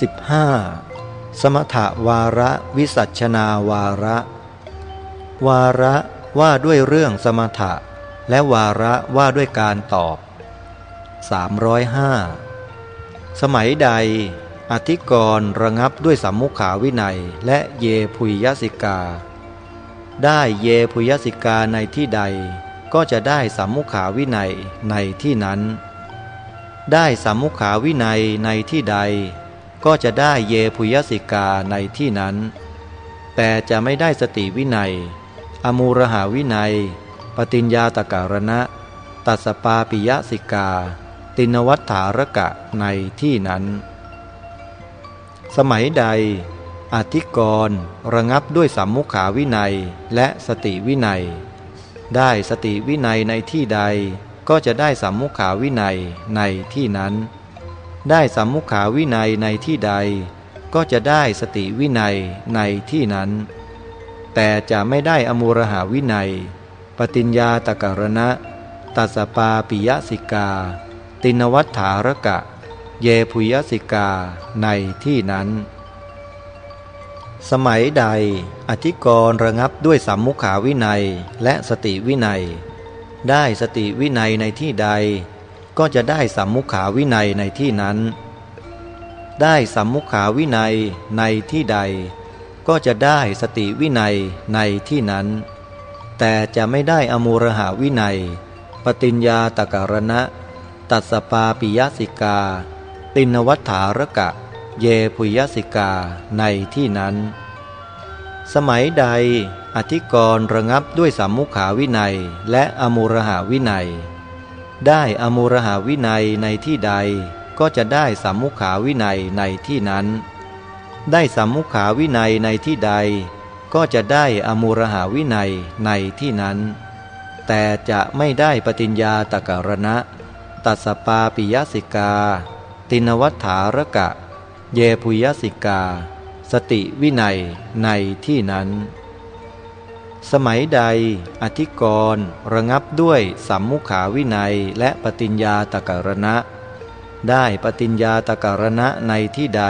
15. สมถวาระวิสัชนาวาระ วาระว่าด้วยเรื่องสมถะ และวาระว่าด้วยการตอบ 305 สมัยใด อธิกรณ์ระงับด้วยสัมมุขาวินัยและเยพุยยสิกา ได้เยพุยสิกาในที่ใด ก็จะได้สัมมุขาวินัยในที่นั้นได้สัมมุขาวินัยในที่ใด ก็จะได้เยพุยสิกาในที่นั้น แต่จะไม่ได้สติวินัย อมูรหาวินัย ปฏิญญาตการณะ ตัสปาปิยสิกา ตินวัฏฐารกะในที่นั้น สมัยใด อธิกรระงับด้วยสัมมุขาวินัยและสติวินัย ได้สติวินัยในที่ใดก็จะได้สัมมุขาวินัยในที่นั้น ได้สัมมุขาวินัยในที่ใด ก็จะได้สติวินัยในที่นั้น แต่จะไม่ได้อมูรหาวินัย ปฏิญญาตการณะ ตัสปาปิยสิกา ตินวัฏฐารกะ เยพุยสิกาในที่นั้น สมัยใด อธิกรณ์ระงับด้วยสัมมุขาวินัยและสติวินัย ได้สติวินัยในที่ใด ก็จะได้สัมมุขาวินัยในที่นั้น ได้สัมมุขาวินัยในที่ใด ก็จะได้สติวินัยในที่นั้น แต่จะไม่ได้อมูฬหวินัย ปฏิญญาตกรณะ ตัสสปาปิยสิกา ตินวัฏฐารกะ เยพุยสิกาในที่นั้น สมัยใดอธิกรณ์ระงับด้วยสัมมุขาวินัยและอมูรหาวินัย ได้อมูรหาวินัยในที่ใด ก็จะได้สัมมุขาวินัยในที่นั้น ได้สัมมุขาวินัยในที่ใด ก็จะได้อมูรหาวินัยในที่นั้น แต่จะไม่ได้ปฏิญญาตการณะ ตัสปาปิยสิกา ตินวัฏฐารกะ เยพุยสิกา สติวินัยในที่นั้น สมัยใด อธิกรณ์ระงับด้วยสัมมุขาวินัยและปฏิญญาตการณะ ได้ปฏิญญาตการณะในที่ใด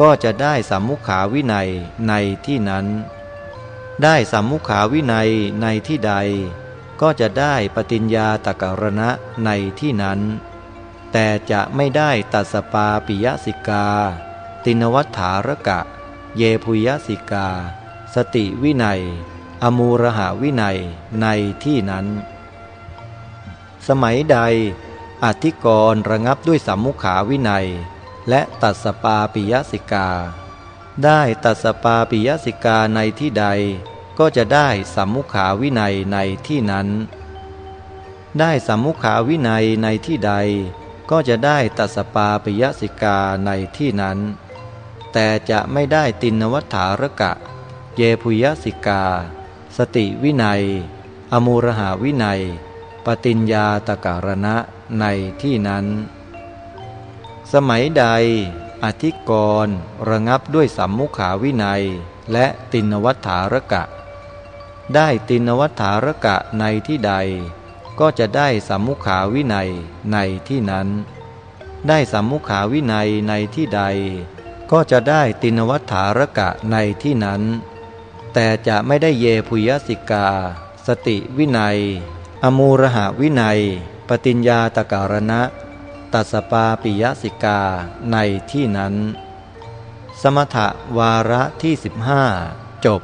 ก็จะได้สัมมุขาวินัยในที่นั้น ได้สัมมุขาวินัยในที่ใด ก็จะได้ปฏิญญาตการณะในที่นั้น แต่จะไม่ได้ตัสปาปิยสิกา ตินวัฏฐารกะ เยพุยสิกา สติวินัย อมูรหาวินัยในที่นั้น สมัยใดอธิกรระงับด้วยสัมมุขาวินัย และตัสปาปิยสิกา ได้ตัสปาปิยสิกาในที่ใด ก็จะได้สัมมุขาวินัยในที่นั้น ได้สัมมุขาวินัยในที่ใด ก็จะได้ตัสปาปิยสิกาในที่นั้น แต่จะไม่ได้ตินวัฏฐารกะ เยพุยสิกา สติวินัย อมูรหาวินัย ปฏิญญาตการณะในที่นั้น สมัยใด อธิกรณ์ระงับด้วยสัมมุขาวินัย และตินวัฏฐารกะ ได้ตินวัฏฐารกะในที่ใด ก็จะได้สัมมุขาวินัยในที่นั้น ได้สัมมุขาวินัยในที่ใด ก็จะได้ตินวัฏฐารกะในที่นั้น แต่จะไม่ได้เยพุยสิกา สติวินัย อมูรหาวินัย ปฏิญญาตการณะ ตัสปาปิยสิกาในที่นั้น สมถวาระที่ 15 จบ